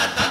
ta, ta.